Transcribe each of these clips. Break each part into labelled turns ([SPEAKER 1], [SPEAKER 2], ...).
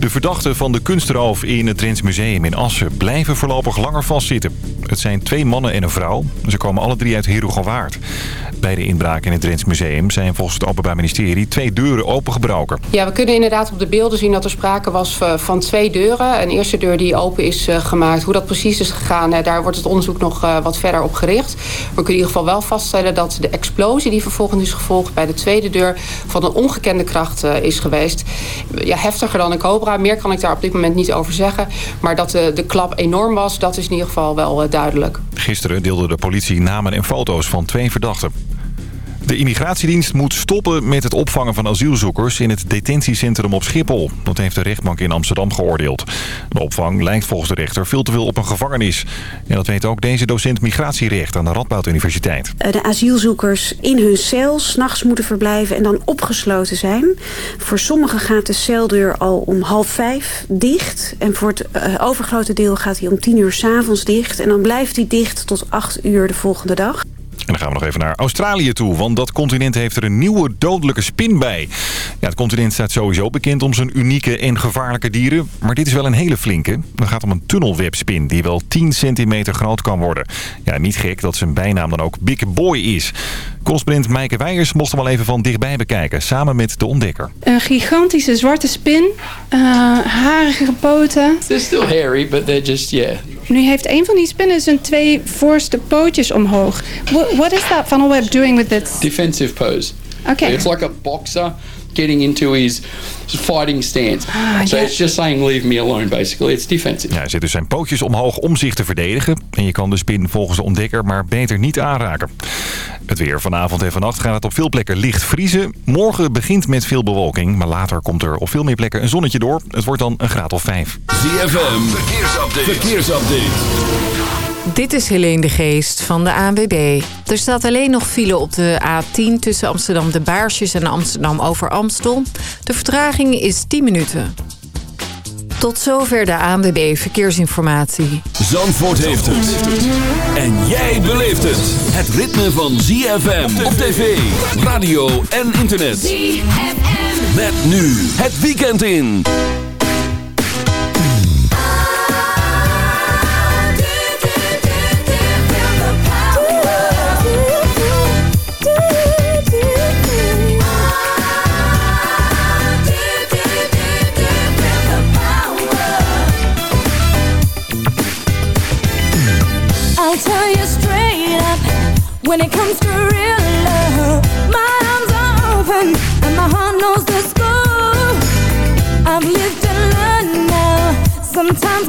[SPEAKER 1] De verdachten van de kunstroof in het Drents Museum in Assen blijven voorlopig langer vastzitten. Het zijn twee mannen en een vrouw. Ze komen alle drie uit Herugowaard. Bij de inbraak in het Drents Museum zijn volgens het Openbaar Ministerie twee deuren opengebroken.
[SPEAKER 2] Ja, we kunnen inderdaad op de beelden zien dat er sprake was eh, van twee deuren. Een eerste deur die open is eh, gemaakt. Hoe dat precies is gegaan, eh, daar wordt het onderzoek nog wat verder op gericht. We kunnen in ieder geval wel vaststellen dat de explosie die vervolgens is gevolgd bij de tweede deur van een ongekende kracht is geweest. Ja, heftiger dan een cobra. Meer kan ik daar op dit moment niet over zeggen. Maar dat de, de klap enorm was, dat is in ieder geval wel duidelijk.
[SPEAKER 1] Gisteren deelde de politie namen en foto's van twee verdachten. De immigratiedienst moet stoppen met het opvangen van asielzoekers in het detentiecentrum op Schiphol. Dat heeft de rechtbank in Amsterdam geoordeeld. De opvang lijkt volgens de rechter veel te veel op een gevangenis. En dat weet ook deze docent migratierecht aan de Radboud Universiteit.
[SPEAKER 3] De asielzoekers in hun cel s'nachts moeten verblijven en dan opgesloten zijn. Voor sommigen gaat de celdeur al om half vijf dicht. En voor het uh, overgrote deel gaat hij om tien uur s'avonds dicht. En dan blijft hij dicht tot acht uur de volgende dag.
[SPEAKER 1] En dan gaan we nog even naar Australië toe, want dat continent heeft er een nieuwe dodelijke spin bij. Ja, het continent staat sowieso bekend om zijn unieke en gevaarlijke dieren, maar dit is wel een hele flinke. Het gaat om een tunnelwebspin die wel 10 centimeter groot kan worden. Ja, niet gek dat zijn bijnaam dan ook Big Boy is. Correspondent Meike Weijers mocht hem al even van dichtbij bekijken, samen met de ontdekker.
[SPEAKER 4] Een gigantische zwarte spin, uh, harige poten.
[SPEAKER 5] They're still hairy, but they're just, yeah.
[SPEAKER 4] Nu heeft een van die spinnen zijn twee voorste pootjes omhoog. What, what is that funnel web doing with its...
[SPEAKER 5] Defensive pose.
[SPEAKER 4] Okay.
[SPEAKER 5] It's like a boxer getting into his fighting stance.
[SPEAKER 4] Ah,
[SPEAKER 5] so
[SPEAKER 4] yeah.
[SPEAKER 5] it's just saying leave me alone basically. It's defensive.
[SPEAKER 1] Ja, hij zet dus zijn pootjes omhoog om zich te verdedigen. En je kan de spin volgens de ontdekker maar beter niet aanraken. Het weer vanavond en vannacht gaat het op veel plekken licht vriezen. Morgen begint met veel bewolking, maar later komt er op veel meer plekken een zonnetje door. Het wordt dan een graad of vijf.
[SPEAKER 6] ZFM, verkeersupdate. verkeersupdate.
[SPEAKER 7] Dit is Helene de Geest van de ANWB. Er staat alleen nog file op de A10 tussen Amsterdam de Baarsjes en Amsterdam over Amstel. De vertraging is 10 minuten. Tot zover de ANWB Verkeersinformatie.
[SPEAKER 6] Zandvoort heeft het. En jij beleeft het. Het ritme van ZFM op tv, radio en internet.
[SPEAKER 8] ZFM.
[SPEAKER 6] Met nu het weekend in.
[SPEAKER 8] When it comes to real love My arms are open And my heart knows the score. I've lived and learned now. Sometimes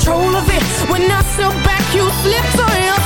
[SPEAKER 9] control of it. When I step back, you
[SPEAKER 10] slip, so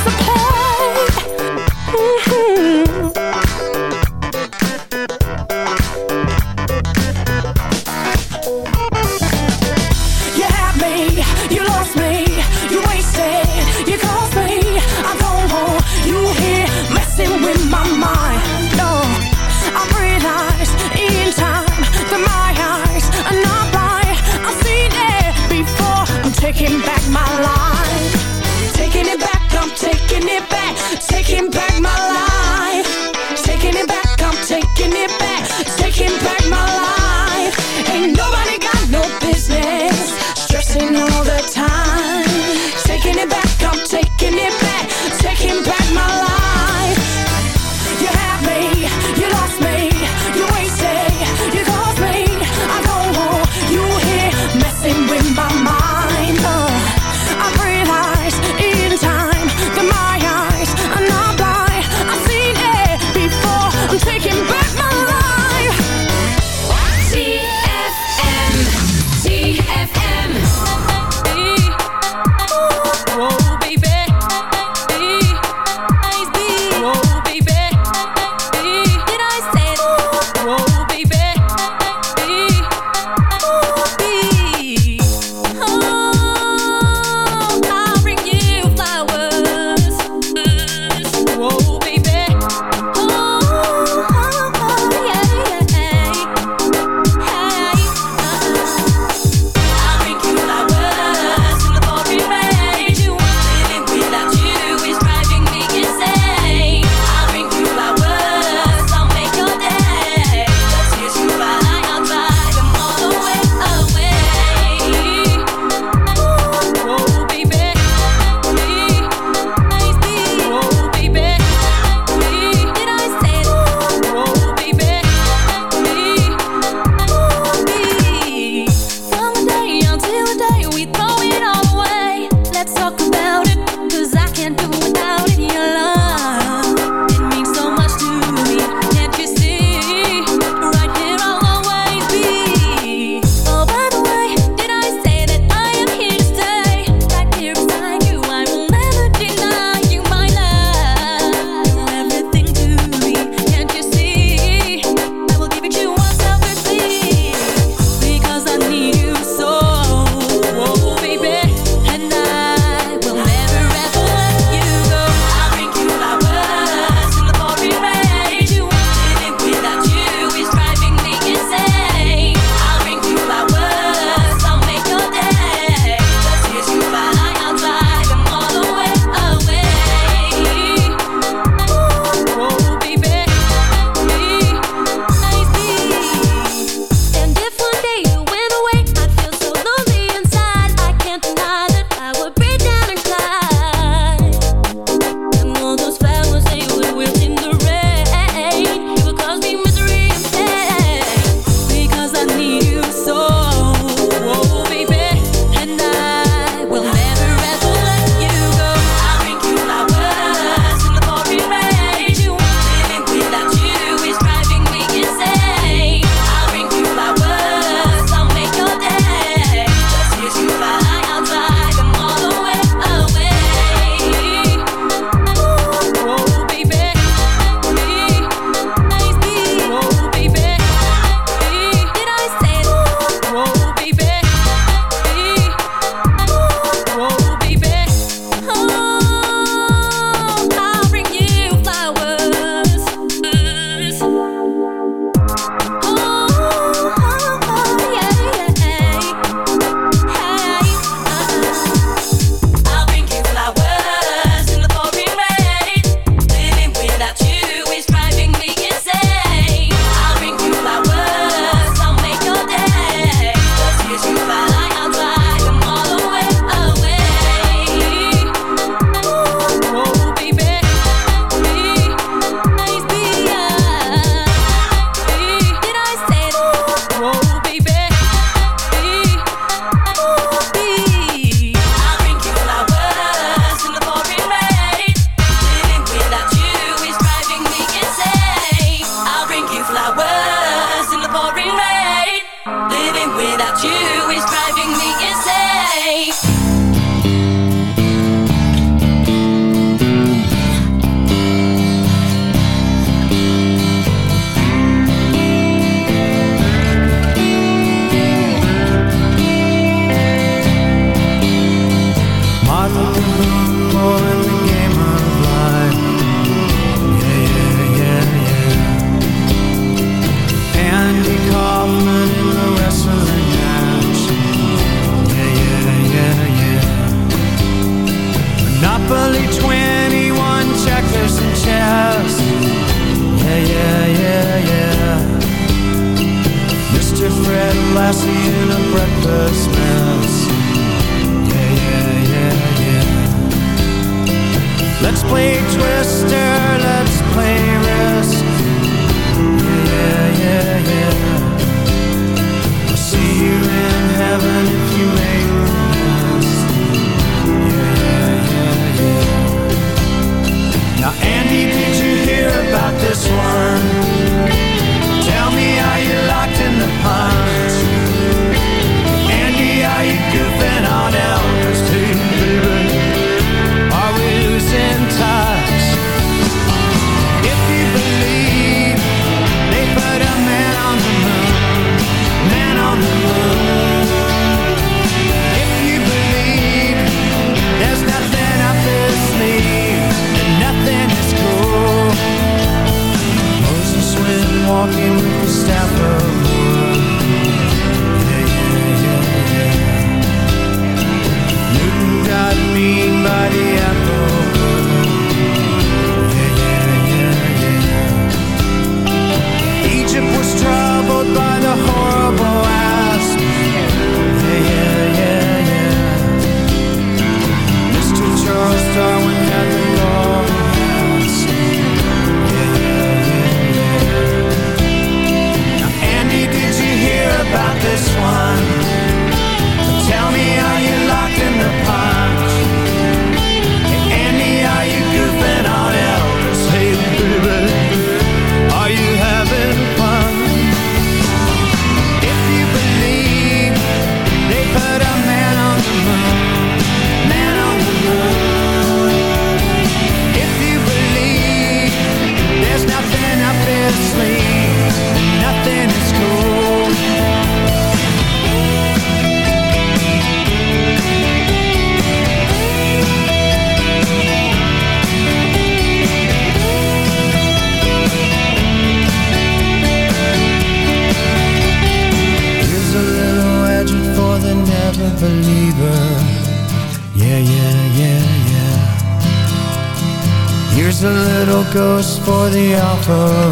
[SPEAKER 6] told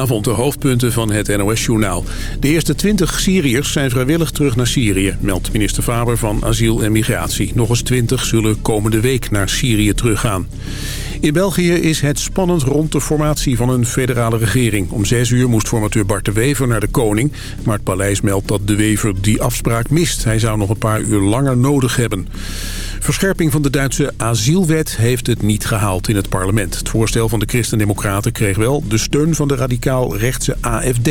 [SPEAKER 6] Avond de
[SPEAKER 11] hoofdpunten van het NOS-journaal. De eerste 20 Syriërs zijn vrijwillig terug naar Syrië... meldt minister Faber van Asiel en Migratie. Nog eens 20 zullen komende week naar Syrië teruggaan. In België is het spannend rond de formatie van een federale regering. Om 6 uur moest formateur Bart de Wever naar de koning... maar het paleis meldt dat de Wever die afspraak mist. Hij zou nog een paar uur langer nodig hebben. Verscherping van de Duitse asielwet heeft het niet gehaald in het parlement. Het voorstel van de Christen-Democraten kreeg wel de steun van de radicaal-rechtse AFD.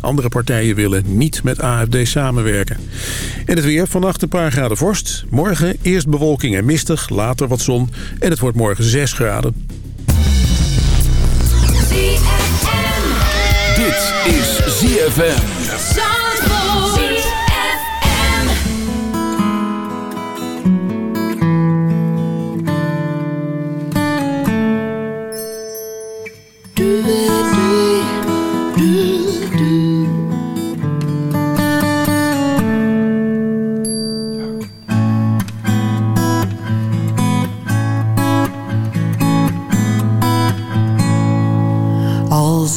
[SPEAKER 11] Andere partijen willen niet met AFD samenwerken. En het weer, vannacht een paar graden vorst. Morgen eerst bewolking en mistig, later wat zon. En het wordt morgen 6 graden.
[SPEAKER 6] Dit is ZFM.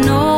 [SPEAKER 12] know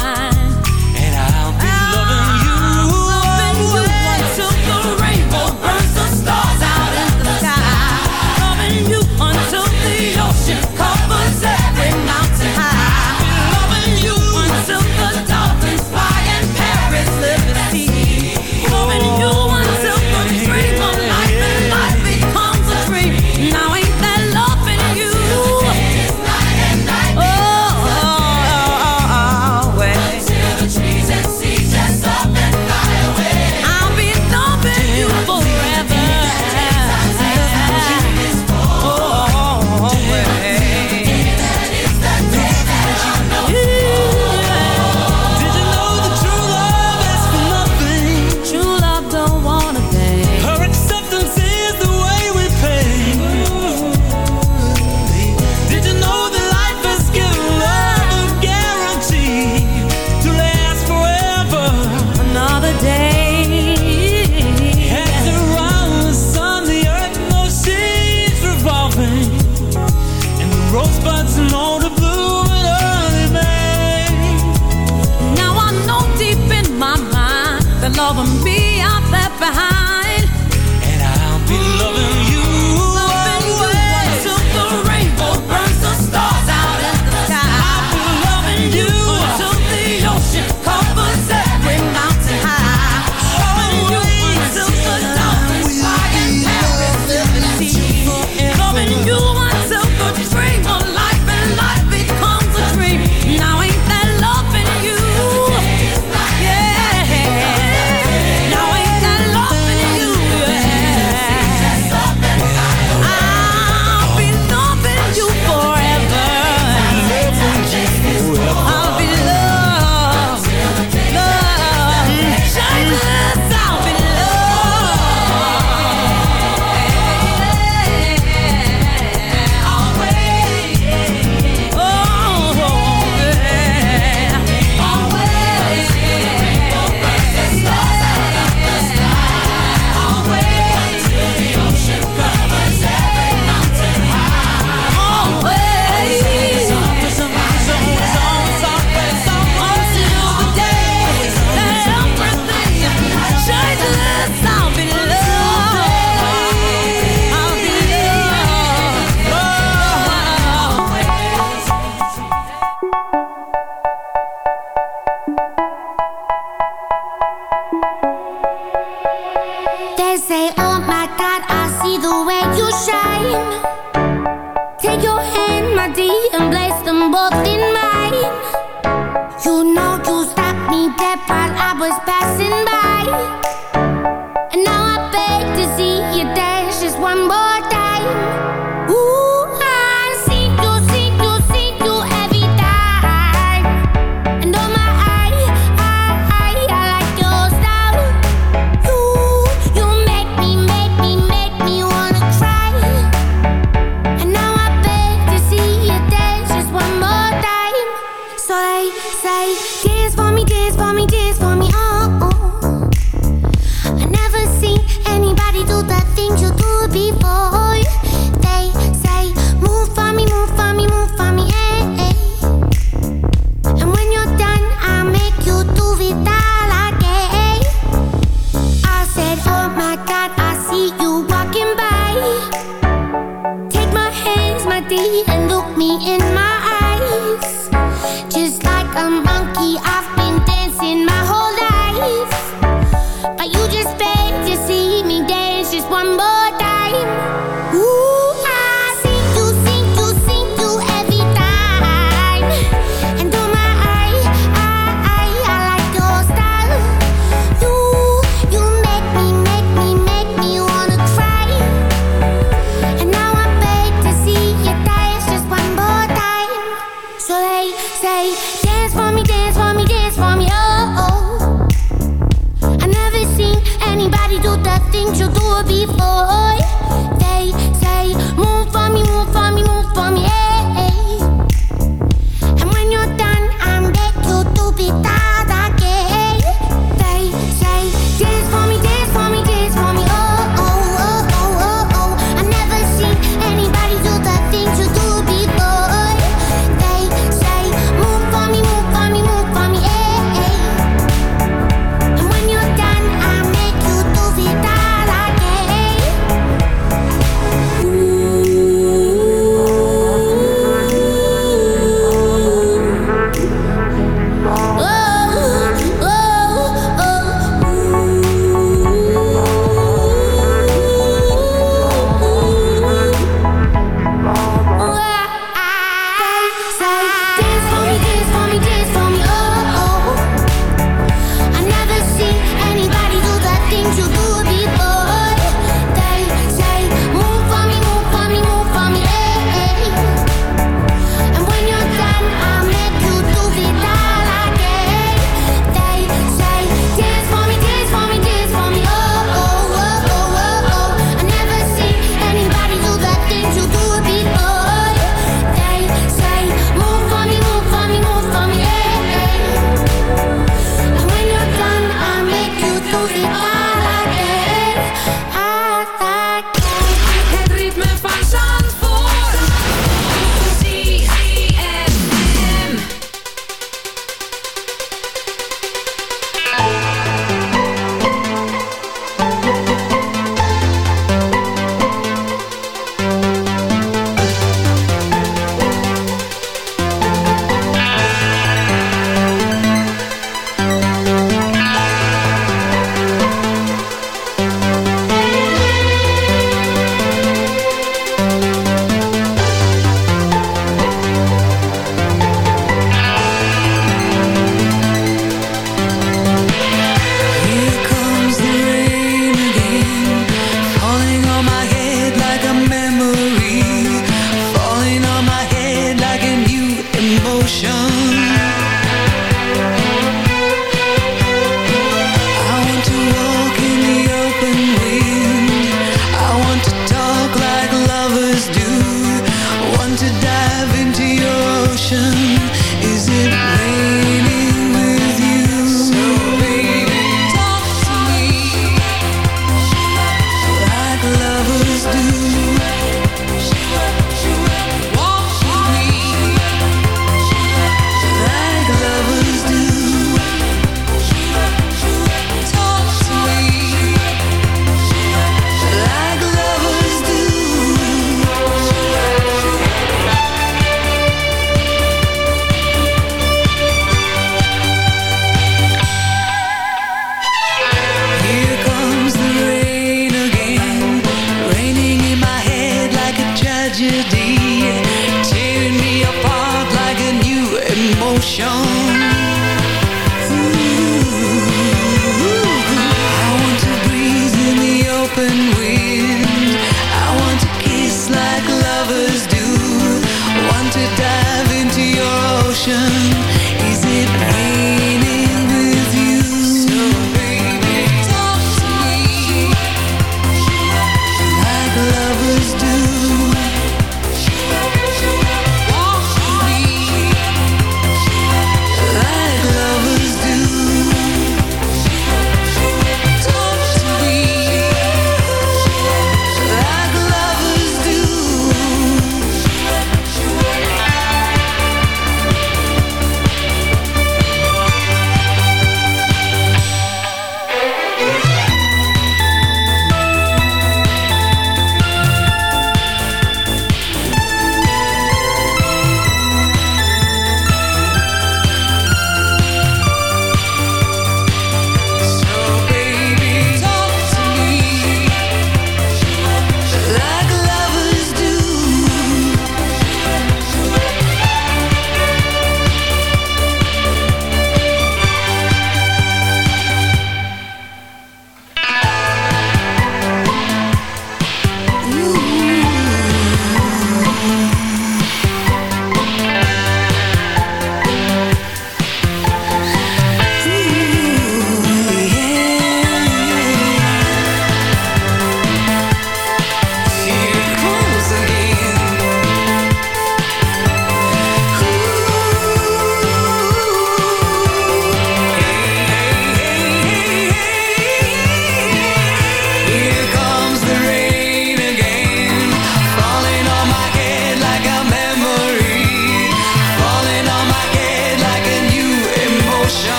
[SPEAKER 13] left behind.
[SPEAKER 12] I'll be loving you.